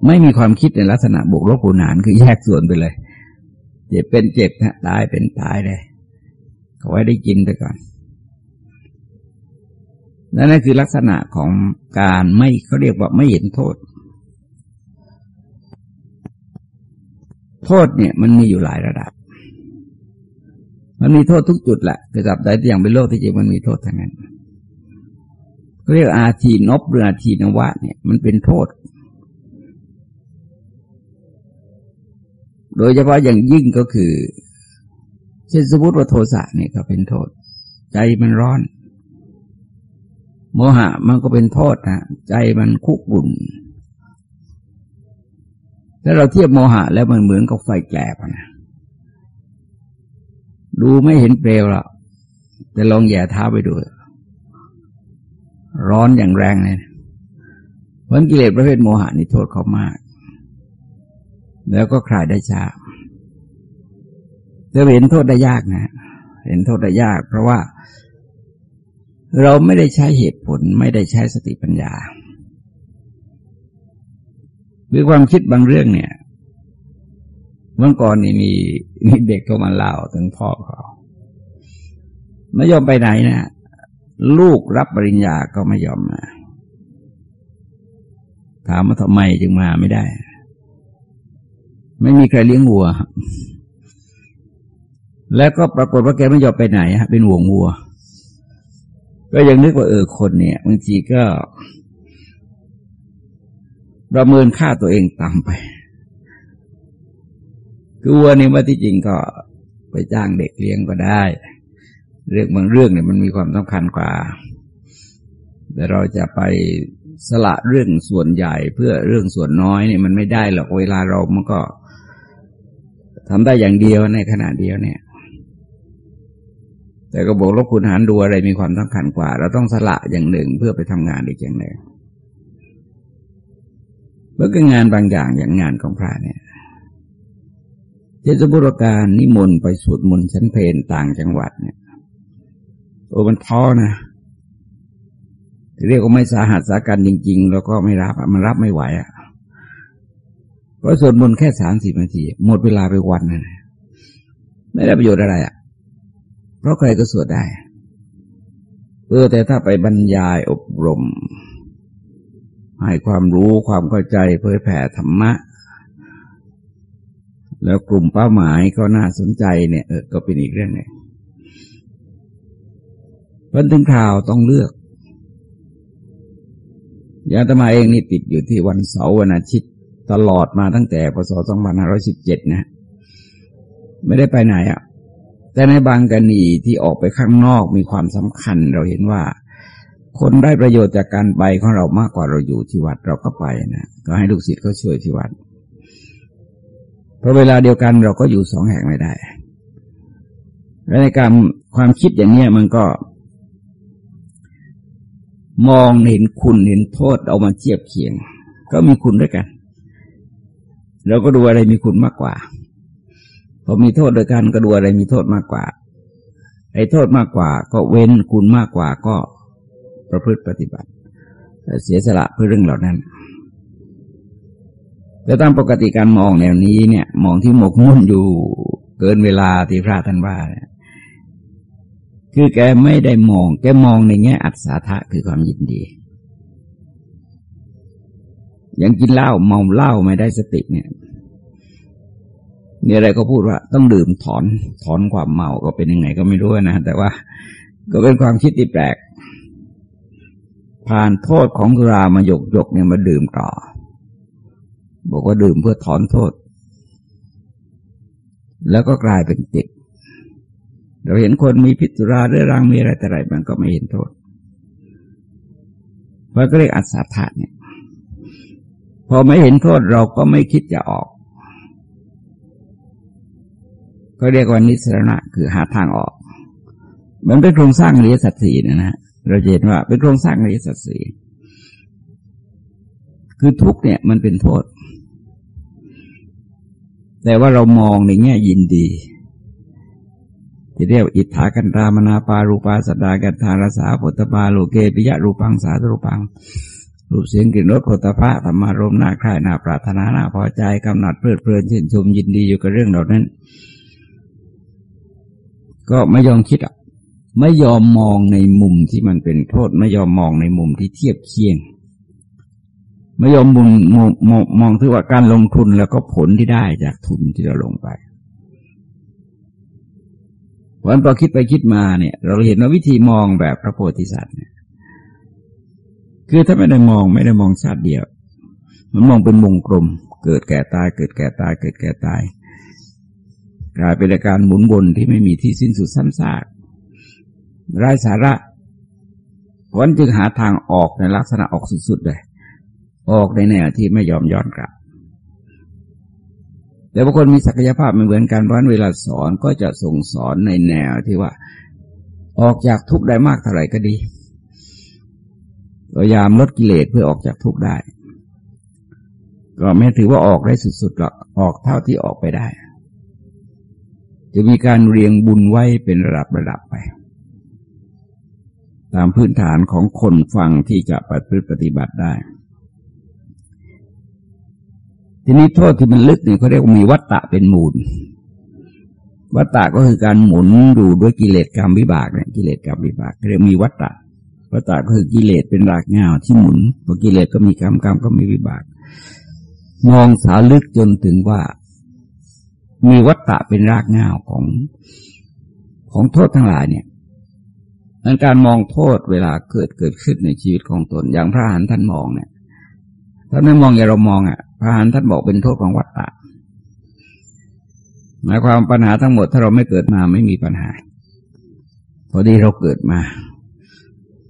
ไม่มีความคิดในลักษณะบวกลบคูณหารคือแยกส่วนไปเลย เจ็บเป็นเจ็บนะตายเป็นตายเลยขาไว้ได้กินไปก่อนนั่นคือลักษณะของการไม่เขาเรียกว่าไม่เห็นโทษ โทษเนี่ยมันมีอยู่หลายระดับ มันมีโทษทุกจุดแหละคือจับได้ที่อย่างเป็นโลกที่จริงมันมีโทษทั้งนั้นเรียกอาทีนบหรืออาทีนวะเนี่ย มันเป็นโทษ โดยเฉพาะอย่างยิ่งก็คือ เช่นสมมติว่าโทสะเนี่ยก็เป็นโทษ ใจมันร้อน โมหะมันก็เป็นโทษนะใจมันคุกบุ่นถ้าเราเทียบโมหะแล้วมันเหมือนกับไฟแกลบนะ ดูไม่เห็นเปลวหรอกแต่ลองแย่เท้าไปดู ร้อนอย่างแรงเลยเพราะกิเลสประเภทโมหะนี่โทษเขามาก แล้วก็คลายได้ช้าจะเห็นโทษได้ยากนะ เห็นโทษได้ยาก เพราะว่า เราไม่ได้ใช้เหตุผลไม่ได้ใช้สติปัญญาหรือความคิดบางเรื่องเนี่ย เมื่อก่อนนี่มีมีเด็กเข้ามาเล่าถึงพ่อเขาไม่ยอมไปไหนนะลูกรับปริญญาก็ไม่ยอมมา ถามว่าทำไมจึงมาไม่ได้ ไม่มีใครเลี้ยงวัว แล้วก็ปรากฏว่าแกไม่ยอมไปไหนฮะเป็นห่วงวัว ก็ยังนึกว่าเออคนเนี่ยบางทีก็ ประเมินค่าตัวเองต่ำไป คือวัวนี่ว่าที่จริงก็ไปจ้างเด็กเลี้ยงก็ได้ เรื่องบางเรื่องเนี่ยมันมีความสำคัญกว่า แต่เราจะไปสละเรื่องส่วนใหญ่เพื่อเรื่องส่วนน้อยเนี่ยมันไม่ได้หรอกเวลาเรามันก็ทำได้อย่างเดียวในขณะเดียวเนี่ย แต่ก็บอกลบคุณหารดูอะไรมีความสำคัญกว่า เราต้องสละอย่างหนึ่งเพื่อไปทำงานอีกอย่างหนึ่งเมื่องานบางอย่างอย่างงานของพระเนี่ย เช่นสมบูรการนิมนต์ไปสวดมนต์ชั้นเพลต่างจังหวัดเนี่ยโอ้มันท้อนะเรียกว่าไม่สาหัสสาการจริง ๆ แล้วก็ไม่รับมันรับไม่ไหวอะเพราะสวดมนต์แค่สามสิบนาที หมดเวลาไปวันนะไม่ได้ประโยชน์อะไรอะ เพราะใครก็สวดได้เออแต่ถ้าไปบรรยายอบรม ให้ความรู้ความเข้าใจเผยแผ่ธรรมะ แล้วกลุ่มเป้าหมายก็น่าสนใจเนี่ยเออก็เป็นอีกเรื่องหนึ่งพันถึงข่าวต้องเลือกอย่างตมาเองนี่ติดอยู่ที่วันเสาร์วันอาทิตย์ตลอดมาตั้งแต่พศ2517 นะ ไม่ได้ไปไหนอะ่ะ แต่ในบางกรณีที่ออกไปข้างนอกมีความสำคัญ เราเห็นว่า คนได้ประโยชน์จากการไปของเรามากกว่าเราอยู่ที่วัดเราก็ไปนะ ก็ให้ลูกศิษย์เขาช่วยที่วัด เพราะเวลาเดียวกันเราก็อยู่สองแห่งไม่ได้ และในการความคิดอย่างนี้มันก็ มองเห็นคุณเห็นโทษเอามาเทียบเคียง ก็มีคุณด้วยกันเราก็ดูอะไรมีคุณมากกว่า พอมีโทษโดยกันก็ดูอะไรมีโทษมากกว่า ไอ้โทษมากกว่า ก็เว้นคุณมากกว่าก็ประพฤติปฏิบัติ เสียสละเพื่อเรื่องเหล่านั้น แต่ตามปกติการมองแนวนี้เนี่ย มองที่หมกมุ่นอยู่เกินเวลาที่พระท่านว่าคือแกไม่ได้มอง แกมองในแง่อัศทะคือความยินดี อย่างกินเหล้าเมาเหล้าไม่ได้สติเนี่ยมีอะไรก็พูดว่าต้องดื่มถอนถอนความเมาก็เป็นยังไงก็ไม่รู้นะแต่ว่าก็เป็นความคิดที่แปลก ผ่านโทษของสุรามาหยกหยกเนี่ยมาดื่มต่อ บอกว่าดื่มเพื่อถอนโทษ แล้วก็กลายเป็นติด เราเห็นคนมีพิษสุราเรื้อรังมีอะไรแต่ไรมันก็ไม่เห็นโทษเพราะก็เรียกอัศธาเนี่ย พอไม่เห็นโทษเราก็ไม่คิดจะออก ก็เรียกว่านิสรณะคือหาทางออก มันเป็นโครงสร้างอริยสัจสี่นะนะเราเห็นว่าเป็นโครงสร้างอริยสัจสี่คือทุกเนี่ยมันเป็นโทษ แต่ว่าเรามองในแง่ยินดีที่เรียกอิทธากันรามนาปารูปาสดากันทารสาปุตตาโลเกปิยะรูปังสาธรูปัง รูปเสียงกลิ่นรสโผฏฐะธรรมารมนาใคร่น่าปรารถนานาพอใจกำหนัดเพลิดเพลินชื่นชมยินดีอยู่กับเรื่องเหล่านั้น ก็ไม่ยอมคิดอะ ไม่ยอมมองในมุมที่มันเป็นโทษ ไม่ยอมมองในมุมที่เทียบเคียง ไม่ยอมมุมมองมองมองที่ว่าการลงทุนแล้วก็ผลที่ได้จากทุนที่เราลงไปวันพอคิดไปคิดมาเนี่ย เราเห็นว่าวิธีมองแบบพระโพธิสัตว์เนี่ย คือถ้าไม่ได้มองไม่ได้มองชาติเดียว มันมองเป็นวงกลม เกิดแก่ตาย เกิดแก่ตาย เกิดแก่ตาย กลายเป็นการหมุนวนที่ไม่มีที่สิ้นสุดซ้ำซากไร้สาระวันจึงหาทางออกในลักษณะออกสุดๆเลย ออกในแนวที่ไม่ยอมย้อนกลับ แต่บางคนมีศักยภาพไม่เหมือนกันเพราะเวลาสอนก็จะส่งสอนในแนวที่ว่าออกจากทุกข์ได้มากเท่าไหร่ก็ดีพยายามลดกิเลสเพื่อออกจากทุกข์ได้ ก็ไม่ถือว่าออกได้สุดๆหรอกออกเท่าที่ออกไปได้ จะมีการเรียงบุญไว้เป็นระดับระดับไป ตามพื้นฐานของคนฟังที่จะปฏิปฏิบัติได้ ทีนี้โทษที่มันลึกเนี่ยเขาเรียกว่ามีวัตตะเป็นมูล วัตตะก็คือการหมุนดูด้วยกิเลสกรรมวิบากเนี่ยกิเลสกรรมวิบากเรียกมีวัตตะวัตตะก็คือกิเลสเป็นรากเงาที่หมุนพอกิเลสก็มีกรรมกรรมก็มีวิบาก มองสาลึกจนถึงว่า มีวัตตะเป็นรากเงาของของโทษทั้งหลายเนี่ยนันการมองโทษเวลาเกิดเกิดขึ้นในชีวิตของตนอย่างพระอรหันต์ท่านมองเนี่ยถ้านไม่มองอย่างเรามองอะ พระอรหันต์ท่านบอกเป็นโทษของวัตตะหมายความปัญหาทั้งหมดถ้าเราไม่เกิดมาไม่มีปัญหา พอดีเราเกิดมา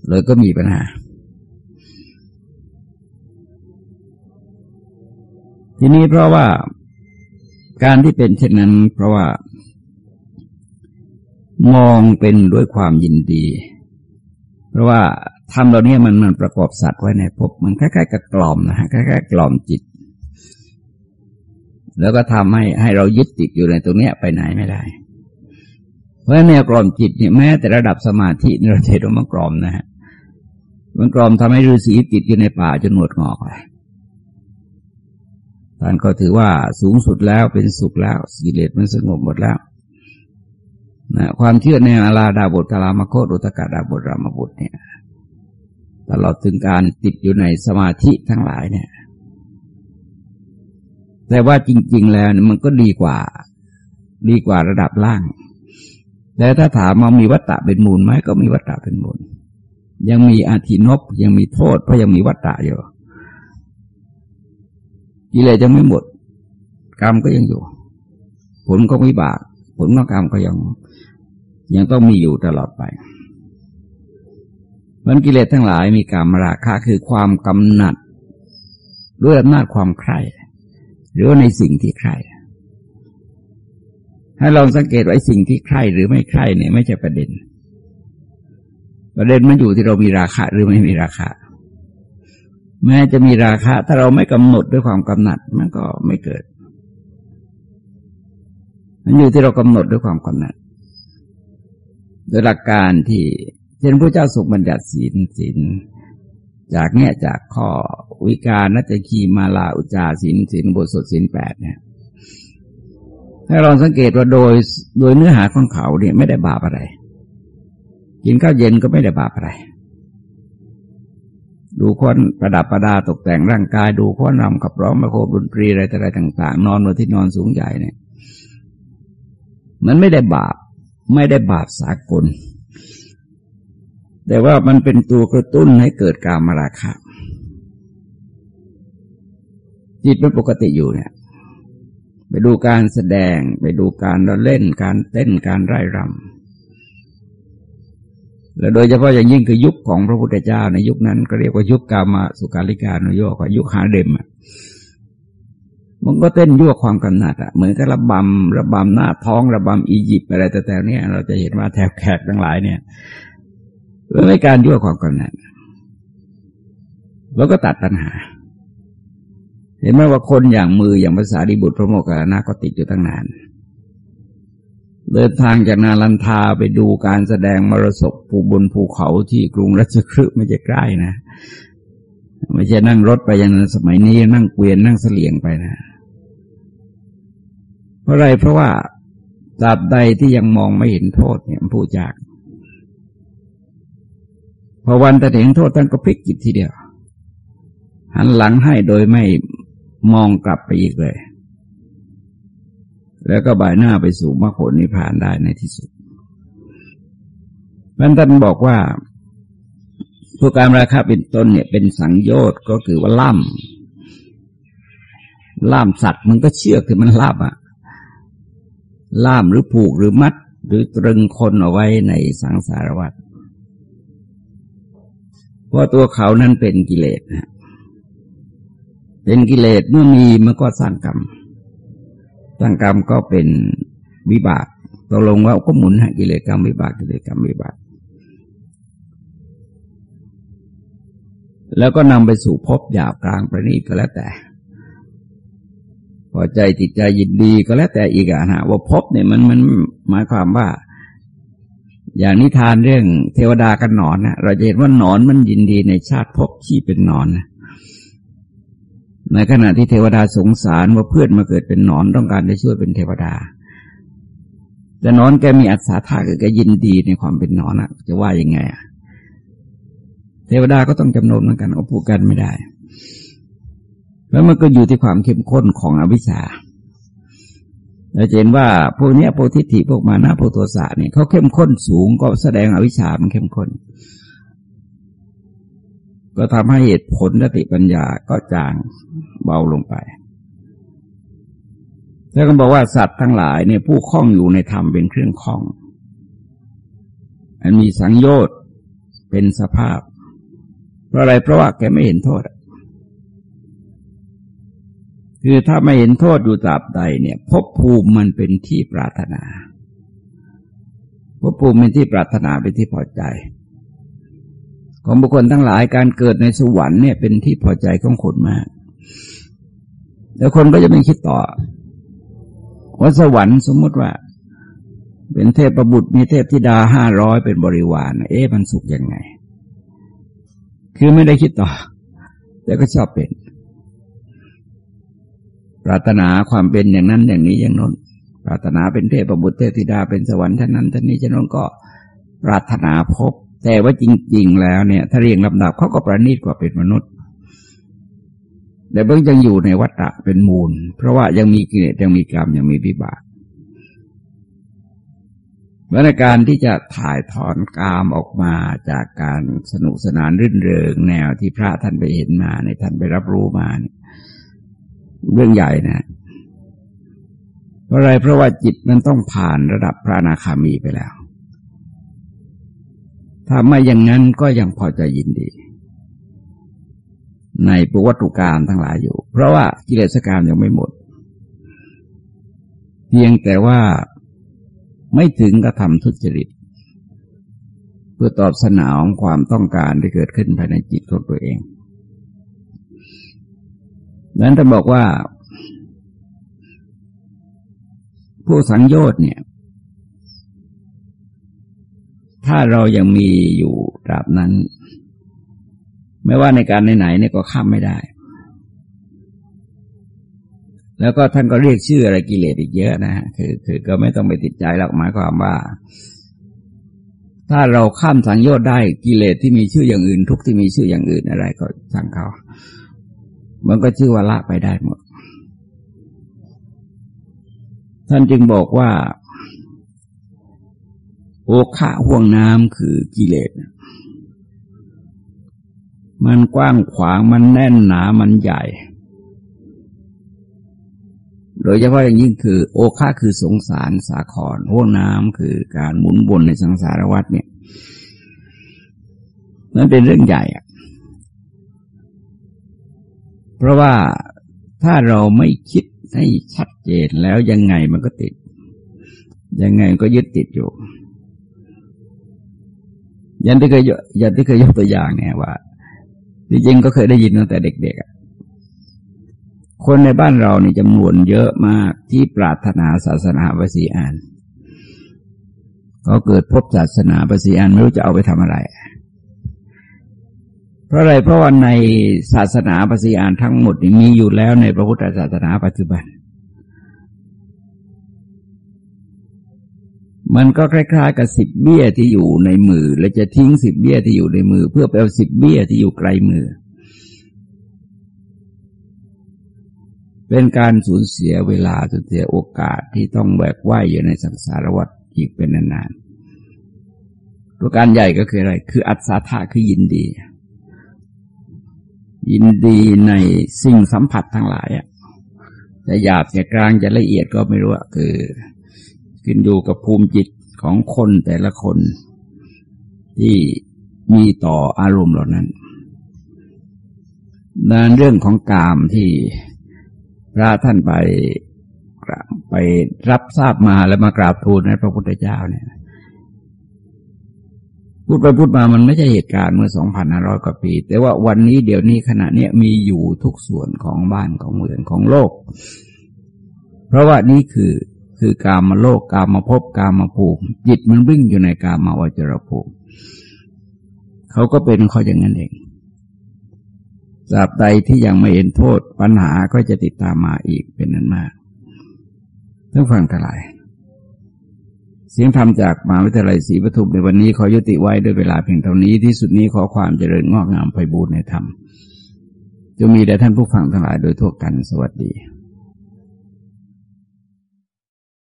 เลยก็มีปัญหา ทีนี้เพราะว่าการที่เป็นเช่นนั้น เพราะว่า มองเป็นด้วยความยินดี เพราะว่าทำเราเนี้ยมันมันประกอบสัตว์ไว้ในภพมันคล้ายๆกับกล่อมนะฮะคล้ายๆกล่อมจิต แล้วก็ทำให้ให้เรายึดติดอยู่ในตรงเนี้ยไปไหนไม่ได้ เพราะแนวกล่อมจิตเนี่ยแม้แต่ระดับสมาธิเราเห็นว่ามันกล่อมนะฮะมันกรอมทำให้ฤาษีติดอยู่ในป่าจนหนวดงอกเลยท่านก็ถือว่าสูงสุดแล้วเป็นสุขแล้วสิเลสมันสงบหมดแล้วนะความเชื่อในอาลาดาบทกาลามโคตอุตกาดาบทรามบุตรเนี่ยตลอดถึงการติดอยู่ในสมาธิทั้งหลายเนี่ย แต่ว่าจริง ๆ แล้วมันก็ดีกว่า ดีกว่าระดับล่าง แต่ถ้าถามมามีวัตตะเป็นมูลไหมก็มีวัตตะเป็นมูล ยังมีอาทินบยังมีโทษเพราะยังมีวัฏฏะอยู่กิเลสยังไม่หมด กรรมก็ยังอยู่ ผลก็วิบาก ผลของกรรมก็ยัง ยังต้องมีอยู่ตลอดไปมันกิเลสทั้งหลายมีกรรมราคะคือความกำหนัดด้วยอำนาจความใคร่ หรือว่าในสิ่งที่ใคร่ให้ลองสังเกตไว่าสิ่งที่ใคร่หรือไม่ใคร่เนี่ยไม่ใช่ประเด็น ประเด็นมันอยู่ที่เรามีราคาหรือไม่มีราคา แม้จะมีราคาถ้าเราไม่กำหนดด้วยความกำหนัดมันก็ไม่เกิด มันอยู่ที่เรากำหนดด้วยความกำหนัดโดยหลักการที่เช่นพระเจ้าสุบัญญัติศีลศีล จากเนี่ยจากข้อวิการนัจคีมาลาอุจาศีลศีลบทสดศีลแปดเนี่ยถ้าเราสังเกตว่าโดยโดยเนื้อหาของเขาเนี่ยไม่ได้บาปอะไร กินข้าวเย็นก็ไม่ได้บาปอะไร ดูคนประดับประดาตกแต่งร่างกาย ดูคนรำขับร้องมาโคบดนตรีอะไรอะไรต่าง ๆ นอนบนที่นอนสูงใหญ่เนี่ย มันไม่ได้บาป ไม่ได้บาปสากล แต่ว่ามันเป็นตัวกระตุ้นให้เกิดการมาราคะจิตมันปกติอยู่เนี่ย ไปดูการแสดง ไปดูการเล่น การเต้นการไร้รำและโดยเฉพาะอย่างยิ่งคือยุคของพระพุทธเจ้าในยุคนั้น ก็เรียกว่ายุคกามาสุการิการนโยกยุคหาเดมอะมันก็เต้นยั่วความกำหนัดอะเหมือนกับระบำระบำหน้าท้องระบำอียิปต์อะไรแต่แต่เนี้ยเราจะเห็นว่าแถบแขกทั้งหลายเนี่ย เป็นการยั่วความกำหนัดแล้วก็ตัดปัญหา เห็นไหมว่าคนอย่างมืออย่างภาษาดิบุตรพระโมคคัลลานะก็ติดอยู่ตั้งนาน เดินทางจากนาลันทาไปดูการแสดงมรสพภูบนภูเขาที่กรุงรัชคฤห์ไม่จะใกล้นะไม่ใช่นั่งรถไปอย่างนั้นสมัยนี้นั่งเกวียนนั่งเสลียงไปนะ เพราะอะไรเพราะว่าตราบใดที่ยังมองไม่เห็นโทษเนี่ยผู้จาก พอวันแต่เห็นโทษท่านก็พลิกจิตทีเดียว หันหลังให้โดยไม่มองกลับไปอีกเลย แล้วก็บ่ายหน้าไปสู่มรรคผลนิพพานได้ในที่สุดพันท่านบอกว่าผู้การราคาเป็นต้นเนี่ยเป็นสังโยชน์ก็คือว่าล่ามล่ามสัตว์มันก็เชื่อคือมันล่ามอะล่ามหรือผูกหรือมัด หรือตรึงคนเอาไว้ในสังสารวัฏ เพราะตัวเขานั้นเป็นกิเลสนะเป็นกิเลสเมื่อมีมันก็สร้างกรรมสร้างกรรมก็เป็นวิบากตกลงว่าก็หมุนหกิเลสกรรมวิบากกิเลสกรรมวิบาก แล้วก็นำไปสู่ภพหยาบกลางประณีตก็แล้วแต่ พอใจติดใจยินดีก็แล้วแต่อีกอะนะว่าภพเนี่ยมันมันหมายความว่า อย่างนิทานเรื่องเทวดากันหนอนนะเราจะเห็นว่าหนอนมันยินดีในชาติภพที่เป็นหนอนนะในขณะที่เทวดาสงสารว่าเพื่อนมาเกิดเป็นนอนต้องการได้ช่วยเป็นเทวดา แต่นอนแกมีอัศาธาคือแกยินดีในความเป็นนอนอะจะว่ายังไงอะเทวดาก็ต้องจำนวนเหมือนกันเอาพูดกันไม่ได้ แล้วมันก็อยู่ที่ความเข้มข้นของอวิชชา เราเห็นว่าพวกนี้พวกทิฏฐิพวกมานะพวกตัวสะเนี่ยเขาเข้มข้นสูงก็แสดงอวิชชามันเข้มข้น ก็ทำให้เหตุผลสติปัญญาก็จางเบาลงไป แล้วก็บอกว่าสัตว์ทั้งหลายเนี่ยผู้คล้องอยู่ในธรรมเป็นเครื่องคล้อง อันมีสังโยชน์เป็นสภาพ เพราะอะไรเพราะว่าแกไม่เห็นโทษ คือถ้าไม่เห็นโทษอยู่ตราบใดเนี่ยภพภูมิมันเป็นที่ปรารถนาภพภูมิเป็นที่ปรารถนาเป็นที่พอใจ ของบุคคลทั้งหลายการเกิดในสวรรค์เนี่ยเป็นที่พอใจของคนมาก แล้วคนก็จะไม่คิดต่อว่าสวรรค์สมมติว่า เป็นเทพประบุตรมีเทพธิดาห้าร้อยเป็นบริวาร เอ๊ะมันสุขยังไง คือไม่ได้คิดต่อ แต่ก็ชอบเป็น ปรารถนาความเป็นอย่างนั้นอย่างนี้อย่างนั้น ปรารถนาเป็นเทพประบุตรเทพธิดาเป็นสวรรค์ท่านนั้นท่านนี้ท่านนั้นก็ปรารถนาพบ แต่ว่าจริง ๆ แล้วเนี่ย ถ้าเรียงลำดับเขาก็ประณีตกว่าเป็นมนุษย์ แต่เบื้องยังอยู่ในวัฏฏะเป็นมูล เพราะว่ายังมีกิเลสยังมีกรรมยังมีวิบากวในการที่จะถ่ายถอนกามออกมาจากการสนุกสนานรื่นเริงแนวที่พระท่านไปเห็นมาในท่านไปรับรู้มาเนี่ย เรื่องใหญ่นะเพราะอะไรเพราะว่าจิตมันต้องผ่านระดับพระนาคามีไปแล้ว ถ้าไม่อย่างนั้นก็ยังพอจะยินดี ในปวัตถุการทั้งหลายอยู่ เพราะว่ากิเลสกรรมยังไม่หมด เพียงแต่ว่าไม่ถึงกระทำทุจริต เพื่อตอบสนองความต้องการที่เกิดขึ้นภายในจิตของตัวเอง นั้นจะบอกว่าผู้สังโยชน์เนี่ย ถ้าเรายังมีอยู่ตราบนั้น ไม่ว่าในการไหนๆเนี่ยก็ข้ามไม่ได้ แล้วก็ท่านก็เรียกชื่ออะไรกิเลสอีกเยอะนะฮะคือคือก็ไม่ต้องไปติดใจหรอกหมายความว่า ถ้าเราข้ามสังโยชน์ได้กิเลสที่มีชื่ออย่างอื่น ทุกที่มีชื่ออย่างอื่นอะไรก็สั่งเขา มันก็ชื่อว่าละไปได้หมด ท่านจึงบอกว่า โอคะห่วงน้ำคือกิเลสมันกว้างขวางมันแน่นหนามันใหญ่ โดยเฉพาะอย่างยิ่งคือ โอคะคือสงสารสาครห่วงน้ำคือการหมุนวนในสังสารวัฏเนี่ยนั่นเป็นเรื่องใหญ่อะ เพราะว่าถ้าเราไม่คิดให้ชัดเจนแล้วยังไงมันก็ติด ยังไงก็ยึดติดอยู่ยันที่เคยยันที่เคยยกตัวอย่างเนี่ยว่าจริงๆก็เคยได้ยินตั้งแต่เด็กๆ คนในบ้านเรานี่จำนวนเยอะมากที่ปรารถนาศาสนาภาษีอาน ก็เกิดพบศาสนาภาษีอานไม่รู้จะเอาไปทำอะไร ราะอะไรเพราะว่าในศาสนาปฏิอานทั้งหมดมีอยู่แล้วในพระพุทธศาสนาปัจจุบัน มันก็คล้ายๆกับสิบเบี้ยที่อยู่ในมือ แล้วจะทิ้งสิบเบี้ยที่อยู่ในมือ เพื่อไปเอาสิบเบี้ยที่อยู่ไกลมือ เป็นการสูญเสียเวลาสูญเสียโอกาสที่ต้องแบกว่ายอยู่ในสังสารวัฏอีกเป็นนานๆตัวการใหญ่ก็คืออะไร คืออัศธาคือยินดี ยินดีในสิ่งสัมผัสทั้งหลายอะจะหยาบจะกลางจะละเอียดก็ไม่รู้คือขึ้นอยู่กับภูมิจิตของคนแต่ละคนที่มีต่ออารมณ์เหล่านั้นดันเรื่องของกามที่พระท่านไปไปรับทราบมาแล้วมากราบทูลในพระพุทธเจ้าเนี่ย พูดไปพูดมามันไม่ใช่เหตุการณ์เมื่อสองพันห้าร้อยกว่าปี แต่ว่าวันนี้เดี๋ยวนี้ขณะนี้มีอยู่ทุกส่วนของบ้านของเมืองของโลก เพราะว่านี่คือคือการมาโลกการมาพบการมาภูมิจิตมันวิ่งอยู่ในการมาวจรภูมิเขาก็เป็นเข้อย่างนั้นเองสาบใดที่ยังไม่เห็นโทษปัญหาก็จะติดตามมาอีกเป็นนั้นมากต้องฟังกันหลาย เสียงธรรมจากมหาวิทยาลัยศรีปทุมในวันนี้ขอยุติไว้ด้วยเวลาเพียงเท่านี้ที่สุดนี้ขอความเจริญงอกงามไปบูรณนธรรมจะมีแด่ท่านผู้ฟังทั้งหลายโดยทั่วกันสวัสดี